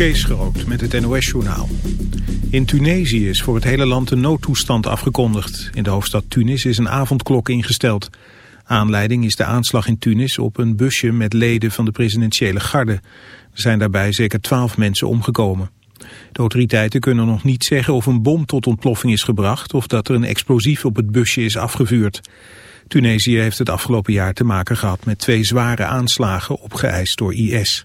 Kees Groot met het NOS-journaal. In Tunesië is voor het hele land een noodtoestand afgekondigd. In de hoofdstad Tunis is een avondklok ingesteld. Aanleiding is de aanslag in Tunis op een busje met leden van de presidentiële garde. Er zijn daarbij zeker twaalf mensen omgekomen. De autoriteiten kunnen nog niet zeggen of een bom tot ontploffing is gebracht... of dat er een explosief op het busje is afgevuurd. Tunesië heeft het afgelopen jaar te maken gehad met twee zware aanslagen opgeëist door IS.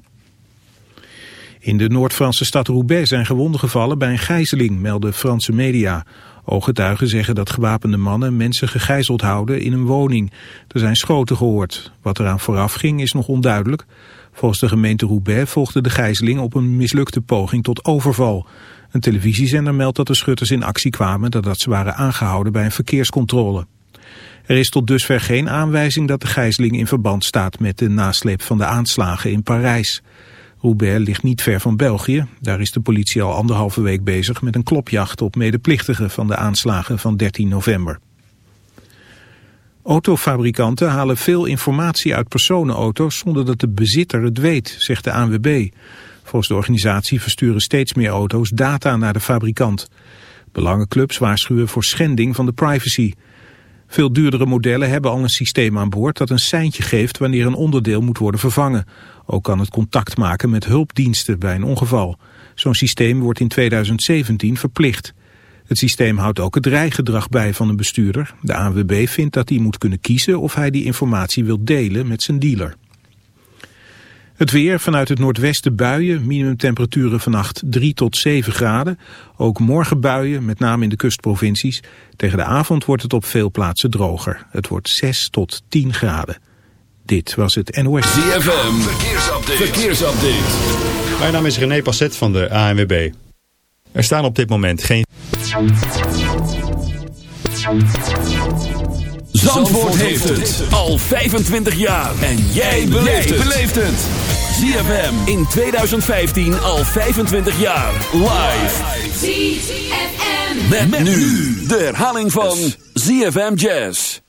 In de Noord-Franse stad Roubaix zijn gewonden gevallen bij een gijzeling, melden Franse media. Ooggetuigen zeggen dat gewapende mannen mensen gegijzeld houden in een woning. Er zijn schoten gehoord. Wat eraan vooraf ging is nog onduidelijk. Volgens de gemeente Roubaix volgde de gijzeling op een mislukte poging tot overval. Een televisiezender meldt dat de schutters in actie kwamen nadat ze waren aangehouden bij een verkeerscontrole. Er is tot dusver geen aanwijzing dat de gijzeling in verband staat met de nasleep van de aanslagen in Parijs. Roubaix ligt niet ver van België. Daar is de politie al anderhalve week bezig met een klopjacht op medeplichtigen van de aanslagen van 13 november. Autofabrikanten halen veel informatie uit personenauto's zonder dat de bezitter het weet, zegt de ANWB. Volgens de organisatie versturen steeds meer auto's data naar de fabrikant. Belangenclubs waarschuwen voor schending van de privacy. Veel duurdere modellen hebben al een systeem aan boord dat een seintje geeft wanneer een onderdeel moet worden vervangen. Ook kan het contact maken met hulpdiensten bij een ongeval. Zo'n systeem wordt in 2017 verplicht. Het systeem houdt ook het rijgedrag bij van een bestuurder. De ANWB vindt dat hij moet kunnen kiezen of hij die informatie wil delen met zijn dealer. Het weer vanuit het noordwesten buien, minimumtemperaturen vannacht 3 tot 7 graden. Ook morgen buien, met name in de kustprovincies. Tegen de avond wordt het op veel plaatsen droger. Het wordt 6 tot 10 graden. Dit was het NOS. ZFM, verkeersupdate. verkeersupdate. Mijn naam is René Passet van de ANWB. Er staan op dit moment geen... Zandvoort heeft het al 25 jaar. En jij beleeft het. ZFM in 2015 al 25 jaar. Live. ZFM. Met, met nu de herhaling van ZFM Jazz.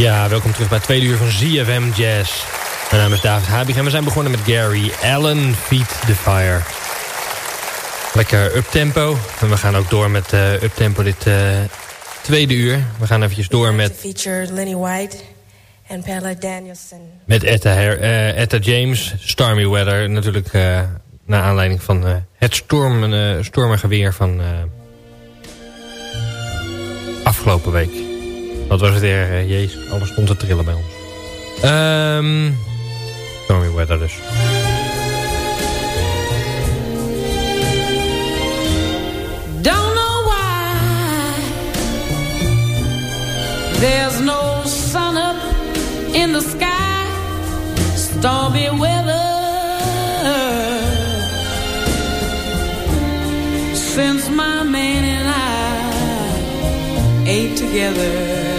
Ja, welkom terug bij het tweede uur van ZFM Jazz. Mijn naam is David Habig en we zijn begonnen met Gary Allen, Feed the Fire. Lekker uptempo. En we gaan ook door met uh, uptempo dit uh, tweede uur. We gaan eventjes door met... Feature Lenny White en Pella Danielson. Met Etta, Her uh, Etta James, Stormy Weather. Natuurlijk naar aanleiding van het storm, stormige weer van afgelopen week. Wat was het er? Uh, jezus, alles stond te trillen bij ons. Um, stormy weather dus. Don't know why There's no sun up in the sky Stormy weather Since my man and I ate together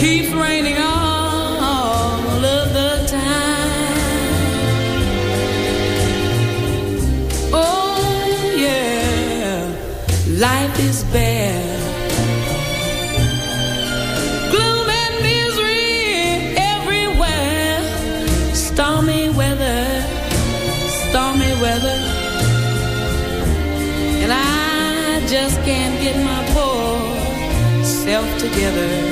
keeps raining all of the time. Oh, yeah, life is bare. Gloom and misery everywhere. Stormy weather, stormy weather. And I just can't get my poor self together.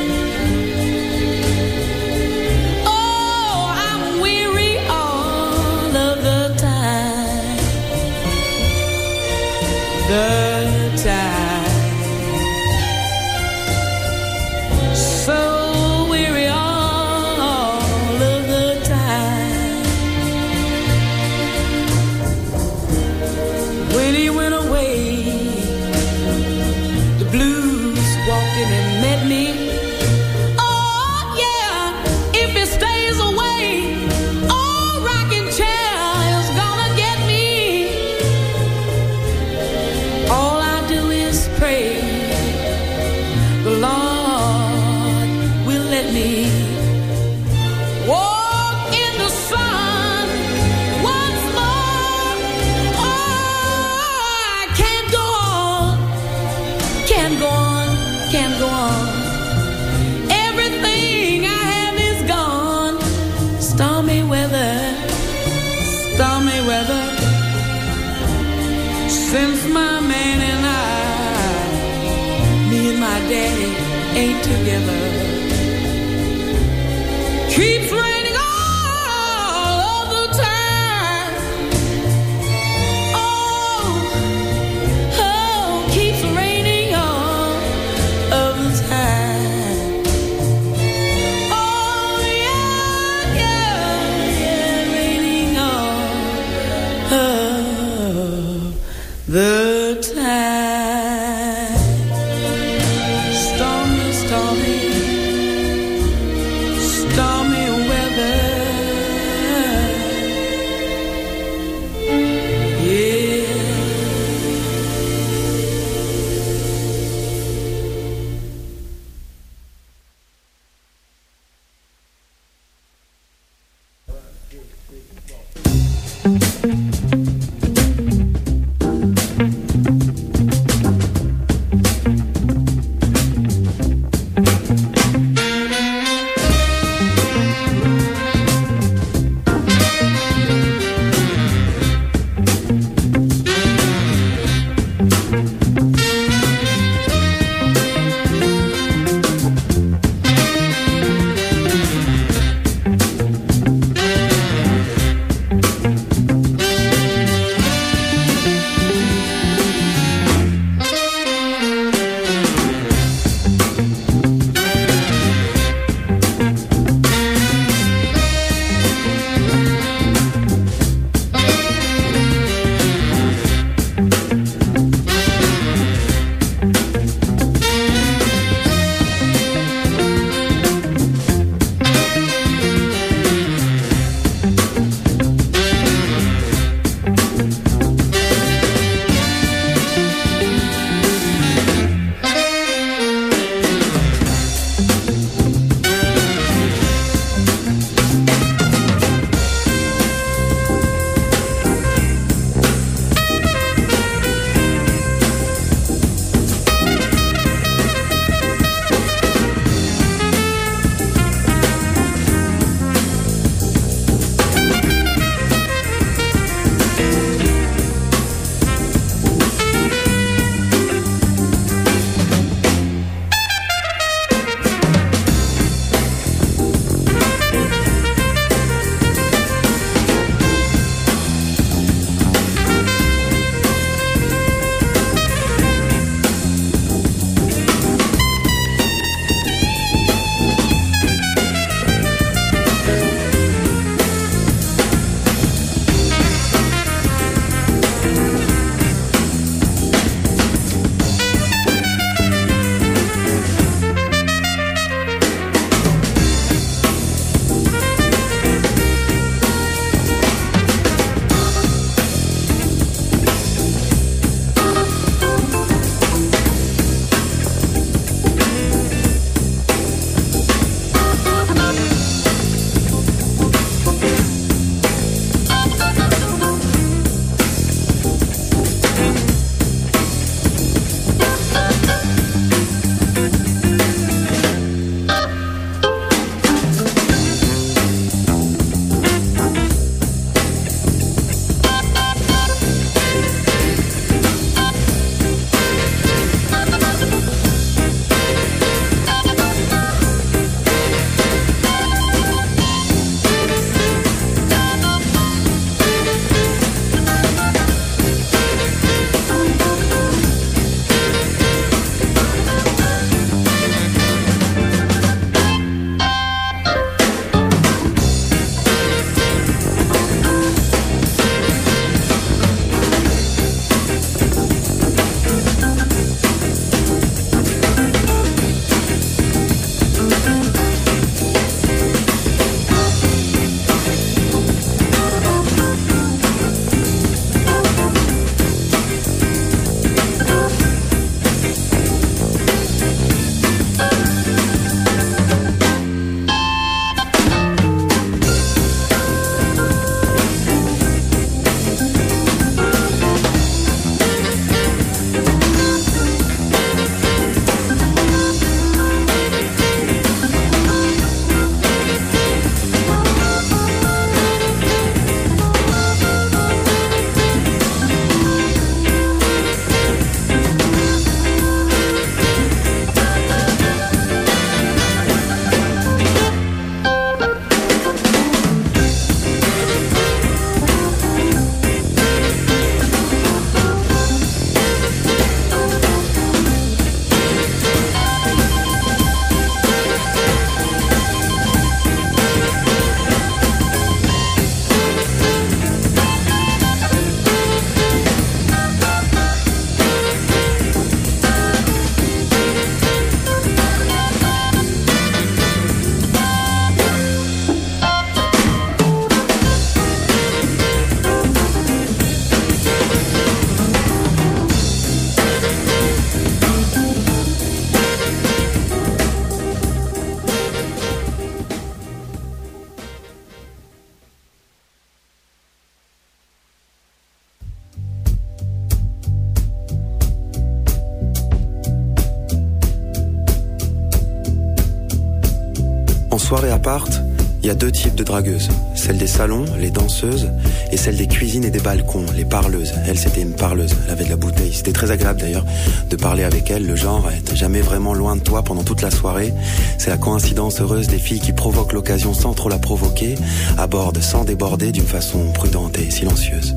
Il y a deux types de dragueuses. Celle des salons, les danseuses, et celle des cuisines et des balcons, les parleuses. Elle, c'était une parleuse, elle avait de la bouteille. C'était très agréable d'ailleurs de parler avec elle. Le genre être jamais vraiment loin de toi pendant toute la soirée. C'est la coïncidence heureuse des filles qui provoquent l'occasion sans trop la provoquer, abordent sans déborder d'une façon prudente et silencieuse.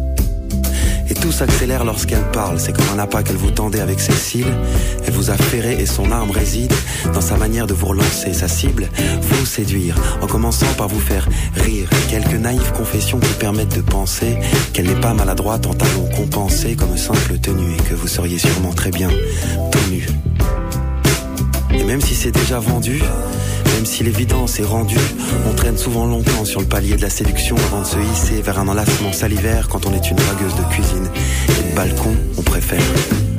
S'accélère lorsqu'elle parle. C'est comme un appât qu'elle vous tendait avec ses cils. Elle vous a ferré et son arme réside dans sa manière de vous relancer. Sa cible, vous séduire. En commençant par vous faire rire. Quelques naïves confessions qui permettent de penser qu'elle n'est pas maladroite en talons compensés comme simple tenue. Et que vous seriez sûrement très bien tenu. Et même si c'est déjà vendu, même si l'évidence est rendue, on traîne souvent longtemps sur le palier de la séduction avant de se hisser vers un enlacement salivaire quand on est une dragueuse de cuisine. Et de balcon, on préfère.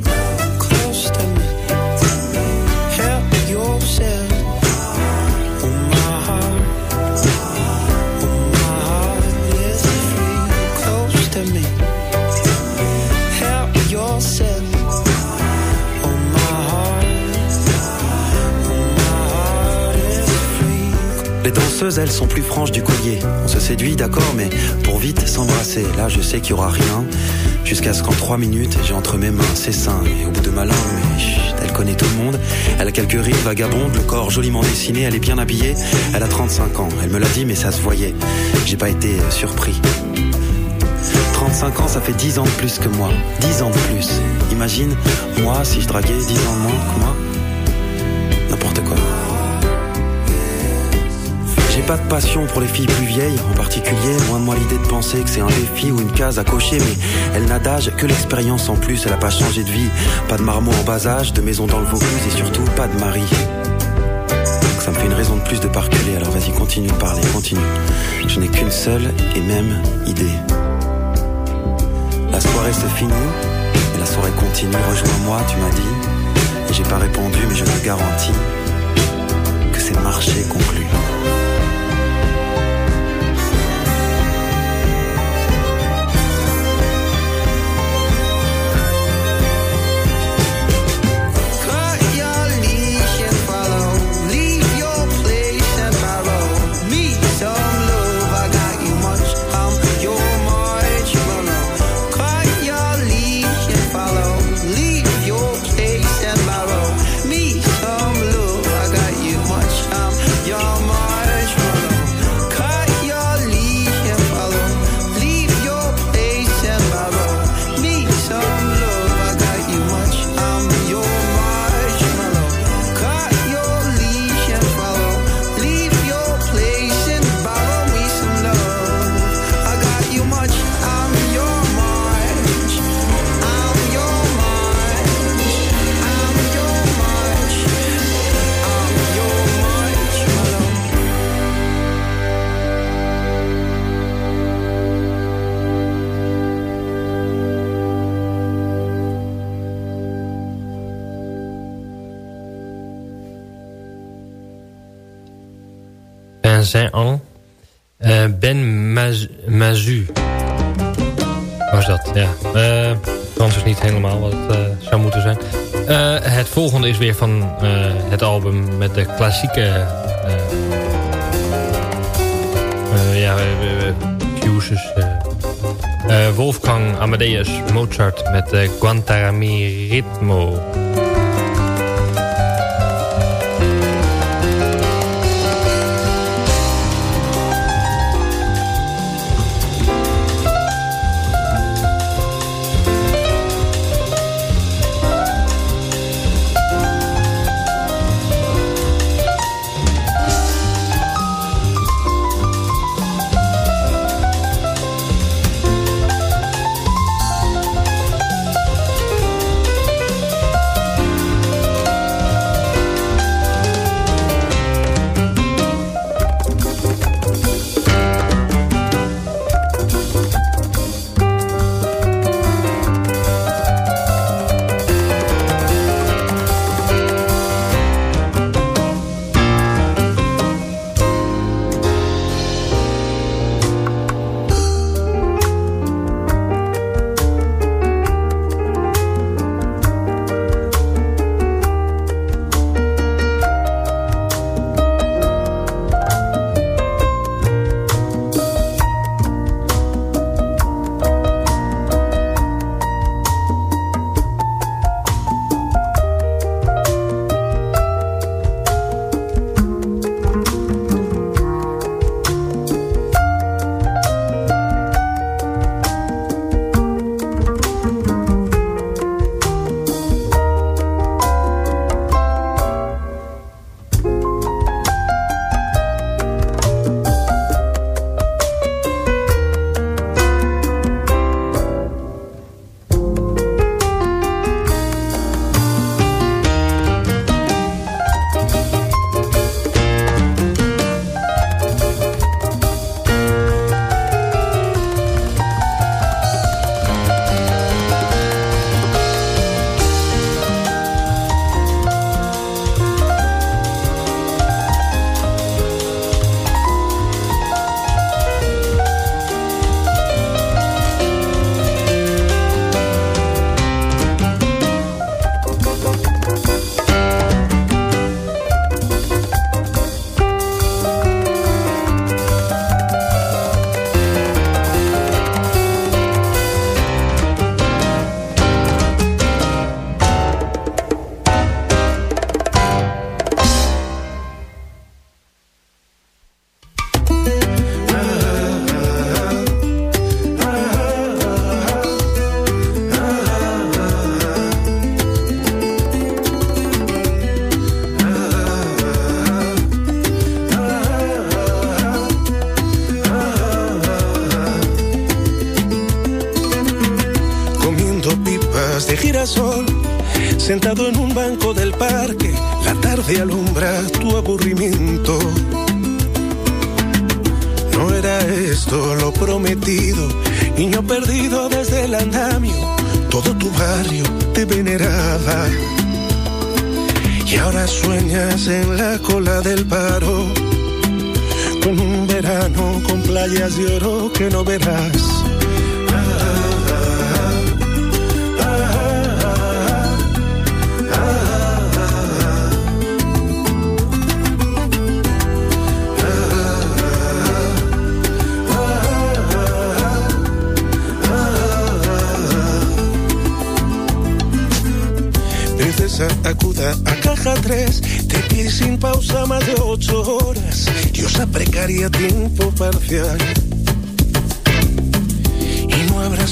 Elles sont plus franches du collier. On se séduit, d'accord, mais pour vite s'embrasser. Là, je sais qu'il y aura rien. Jusqu'à ce qu'en trois minutes, j'ai entre mes mains ses seins. Et au bout de ma langue, elle connaît tout le monde. Elle a quelques rides vagabondes, le corps joliment dessiné, elle est bien habillée. Elle a 35 ans, elle me l'a dit, mais ça se voyait. J'ai pas été euh, surpris. 35 ans, ça fait 10 ans de plus que moi. 10 ans de plus. Imagine, moi, si je draguais 10 ans de moins que moi. Pas de passion pour les filles plus vieilles, en particulier, loin de moi l'idée de penser que c'est un défi ou une case à cocher, mais elle n'a d'âge que l'expérience en plus, elle a pas changé de vie, pas de marmot en bas âge, de maison dans le Vaucluse et surtout pas de mari. ça me fait une raison de plus de pas reculer, alors vas-y continue de parler, continue. Je n'ai qu'une seule et même idée. La soirée se finit, et la soirée continue, rejoins-moi, tu m'as dit, et j'ai pas répondu, mais je te garantis helemaal wat uh, zou moeten zijn. het volgende is weer van het album met de klassieke... ja, fuses. Wolfgang Amadeus Mozart met Guantanami Ritmo.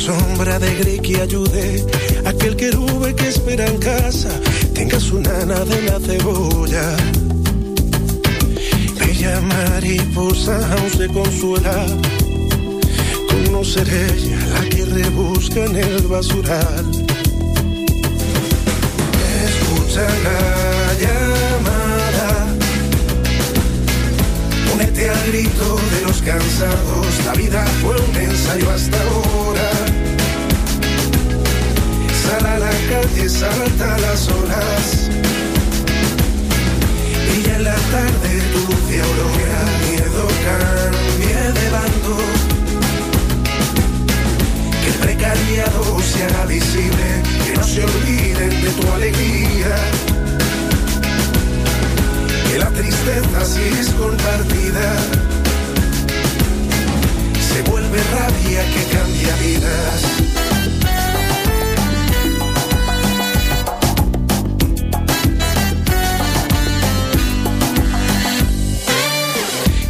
Sombra de gris que ayude a aquel querube que espera en casa, tenga su nana de la cebolla. Bella mariposa aún se consuela con no ser ella la que rebusca en el basural la llamada. Al grito de los cansados, la vida fue un ensayo hasta ahora. Sal a la calle, salta las horas. Y en la tarde tu luz miedo cambie de bando. Que el precariado se haga visible no se olviden de tu alegría. La tristeza si es compartida se vuelve rabia que cambia vidas.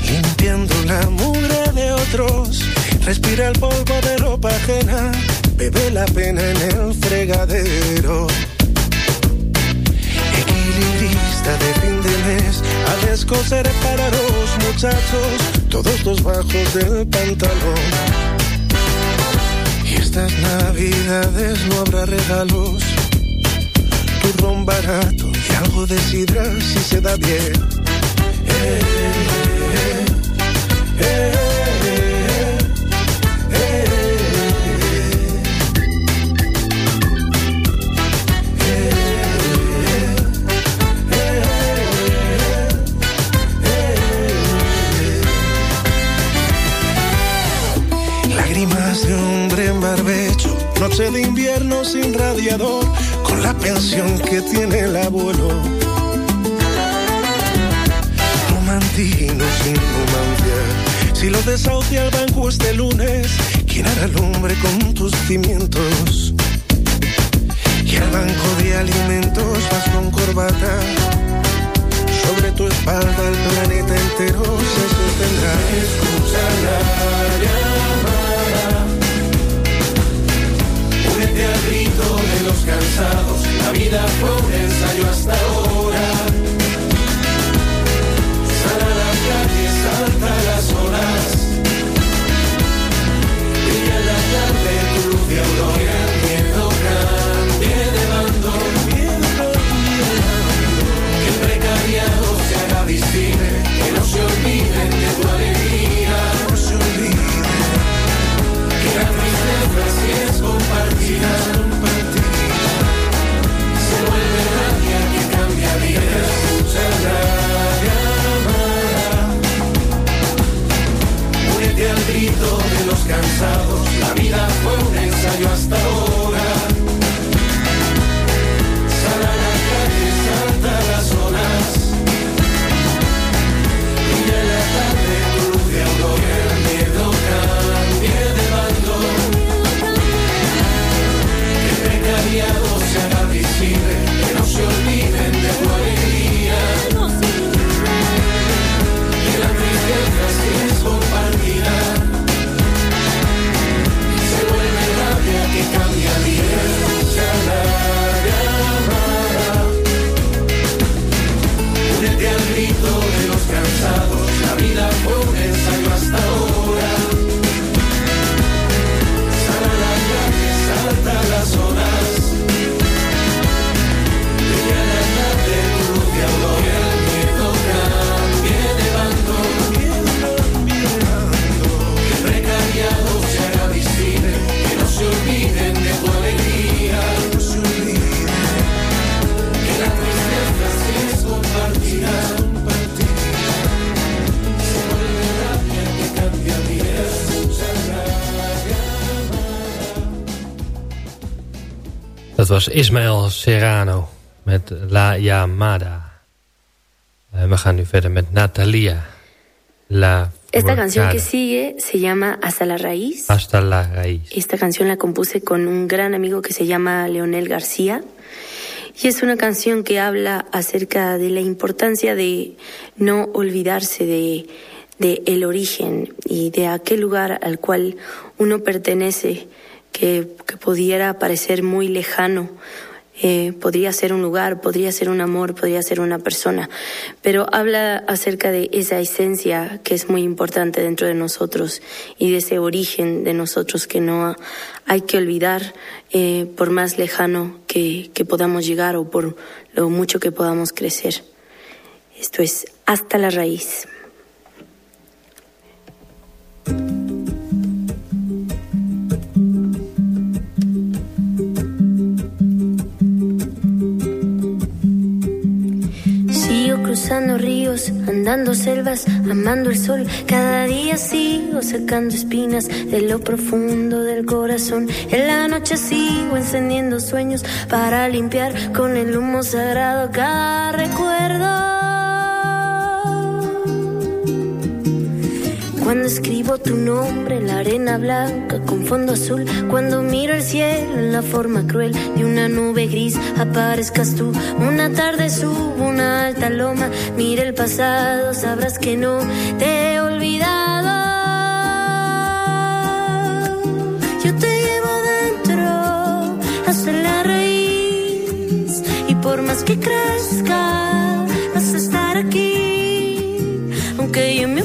Limpiando la mugre de otros, respira el polvo de ropa ajena bebe la pena en el fregadero. Equilibrista de fin mes, a descoser para los muchachos todos los bajos del pantalón. Y estas navidades no habrá regalos, turrón barato y algo de sidra si se da bien. Eh, eh, Noche de invierno sin radiador, con la pensión que tiene el abuelo. Romantino sin romancia, si lo desahucia el banco este lunes, ¿quién hará el hombre con tus cimientos? Y al banco de alimentos vas con corbata, sobre tu espalda el planeta entero se sostendrá. Escucha la grito de los cansados. La vida fue un ensayo hasta ahora. Sal a la calle, salta las olas. Brilla en la tarde tu luz de aurora. Se vuelve la vida que cambia, viene a escuchar la llamada. Al grito de los cansados, la vida fue un ensayo hasta hoy. Ismael Serrano met La Llamada. Uh, we gaan nu verder met Natalia. La Esta canción que sigue se llama Hasta la Raíz. Hasta la Raíz. Esta canción la compuse con un gran amigo que se llama Leonel García. Y es una canción que habla acerca de la importancia de no olvidarse de, de el origen y de aquel lugar al cual uno pertenece, que, pudiera parecer muy lejano eh, podría ser un lugar, podría ser un amor, podría ser una persona, pero habla acerca de esa esencia que es muy importante dentro de nosotros y de ese origen de nosotros que no hay que olvidar eh, por más lejano que podamos llegar o por lo mucho que podamos crecer. Esto es hasta la raíz. Cruzando ríos, andando selvas, amando el sol. Cada día sigo sacando espinas de lo profundo del corazón. En la noche sigo encendiendo sueños para limpiar con el humo sagrado cada recuerdo. Cuando escribo tu nombre en la arena blanca con fondo azul, cuando miro el cielo en la forma cruel de una nube gris, aparezcas tú. Una tarde subo una alta loma, mira el pasado, sabrás que no te he olvidado. Yo te llevo dentro hasta la raíz y por más que crezca vas a estar aquí, aunque yo me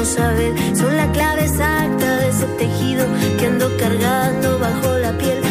no saber, son la clave exacta de ese tejido que ando cargando bajo la piel.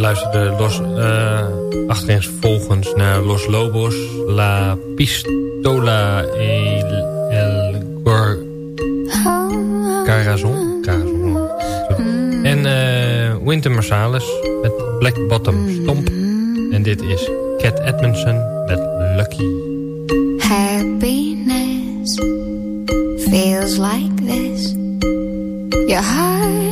we luisterden los, uh, naar Los Lobos, La Pistola y el Carazon. Mm. En eh, Winter Marsalis met Black Bottom mm. Stomp. En dit is Cat Edmondson met Lucky. Happiness feels like this. Your heart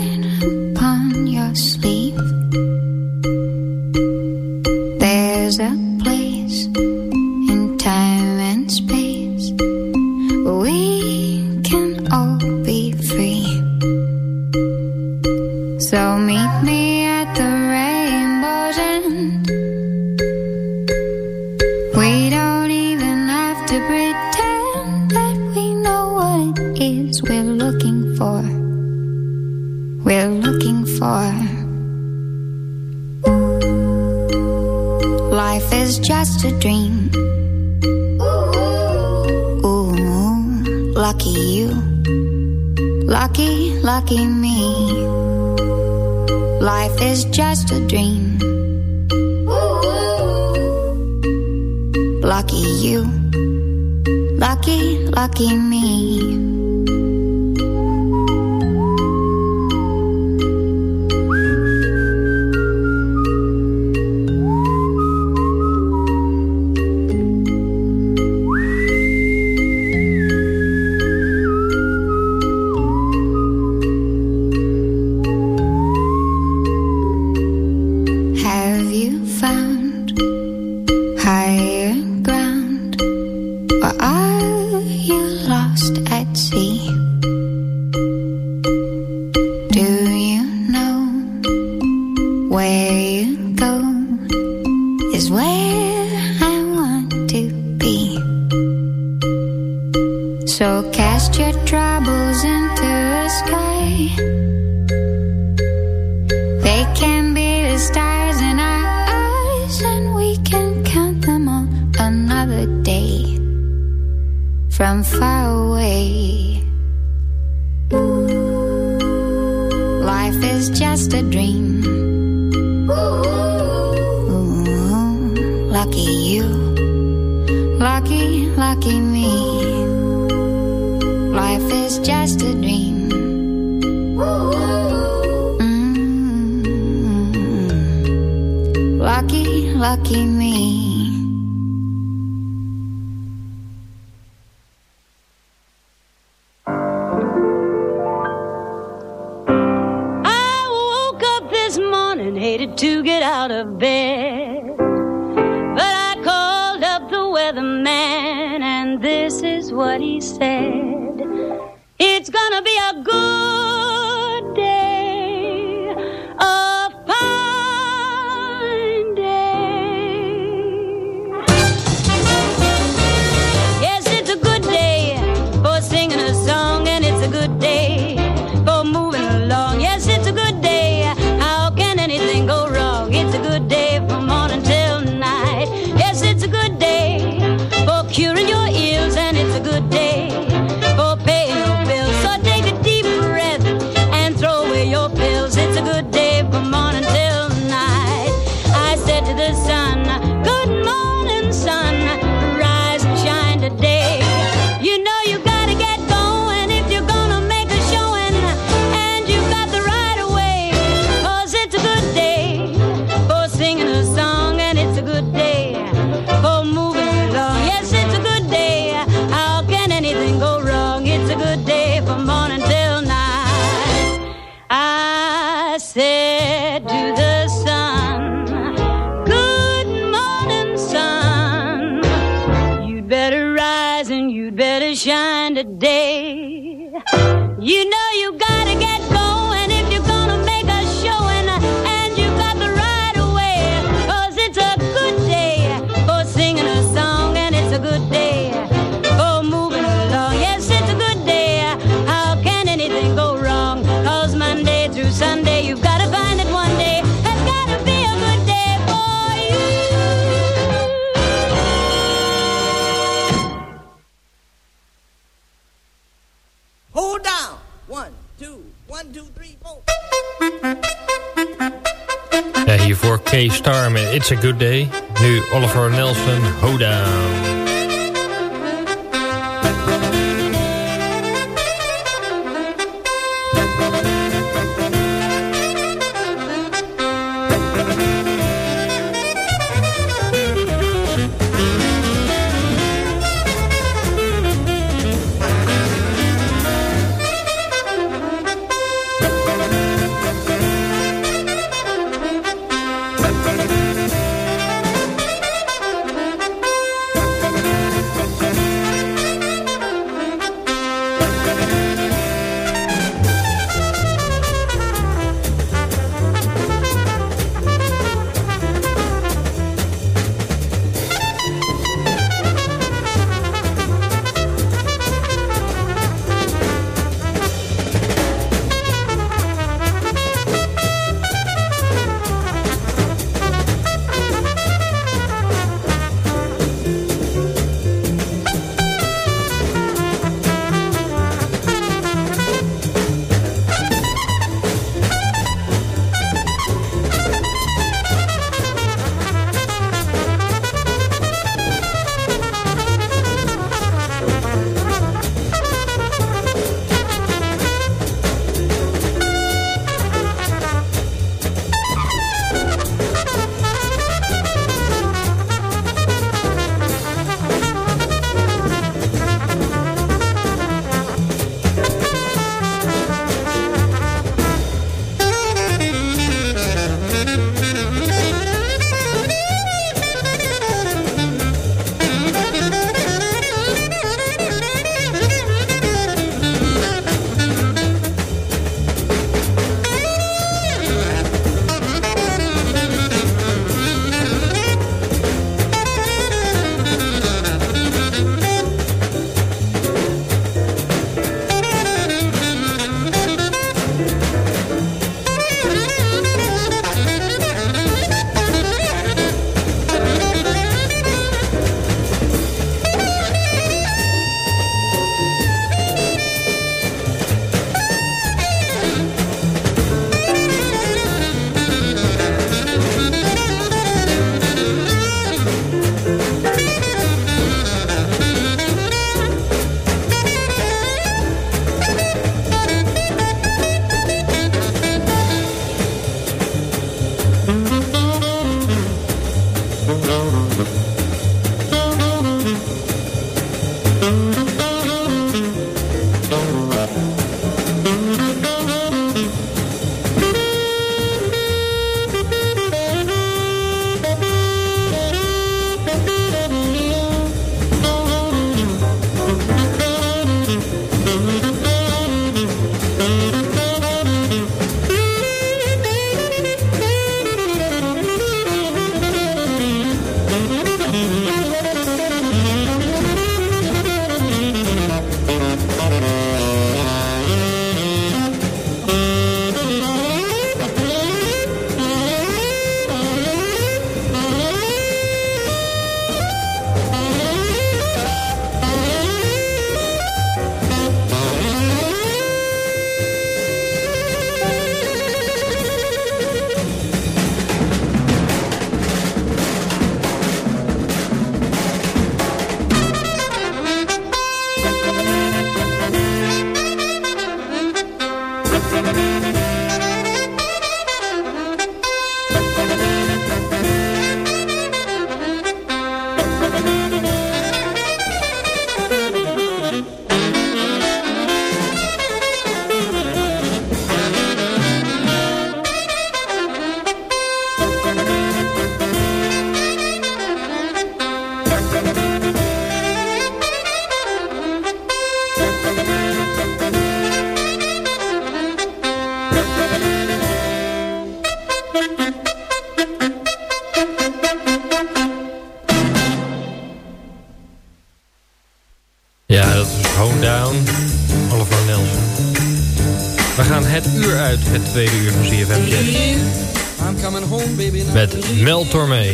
Mel Tormé.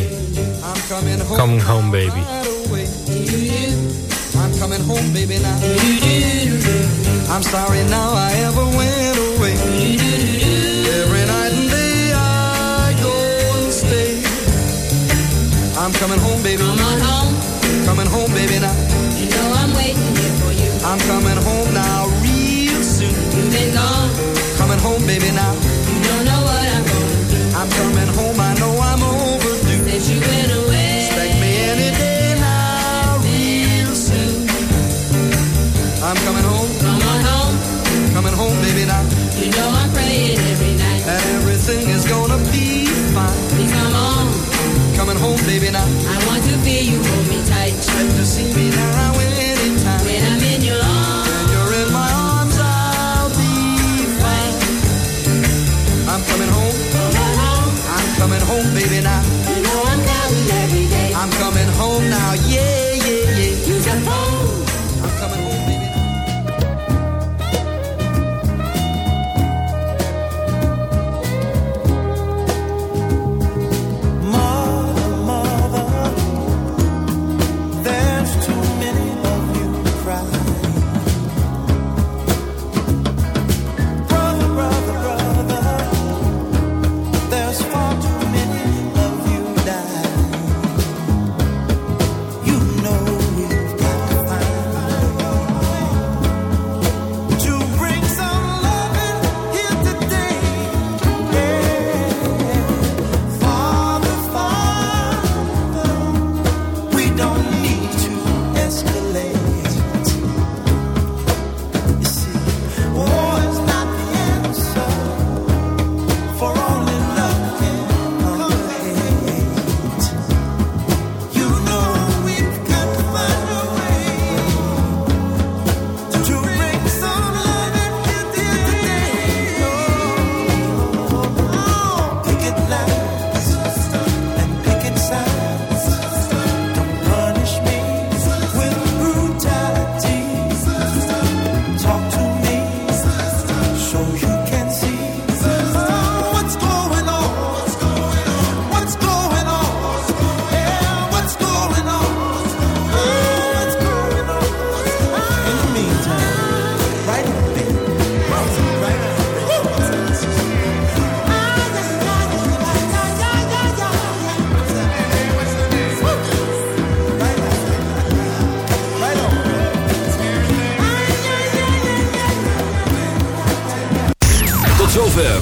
Coming home, baby.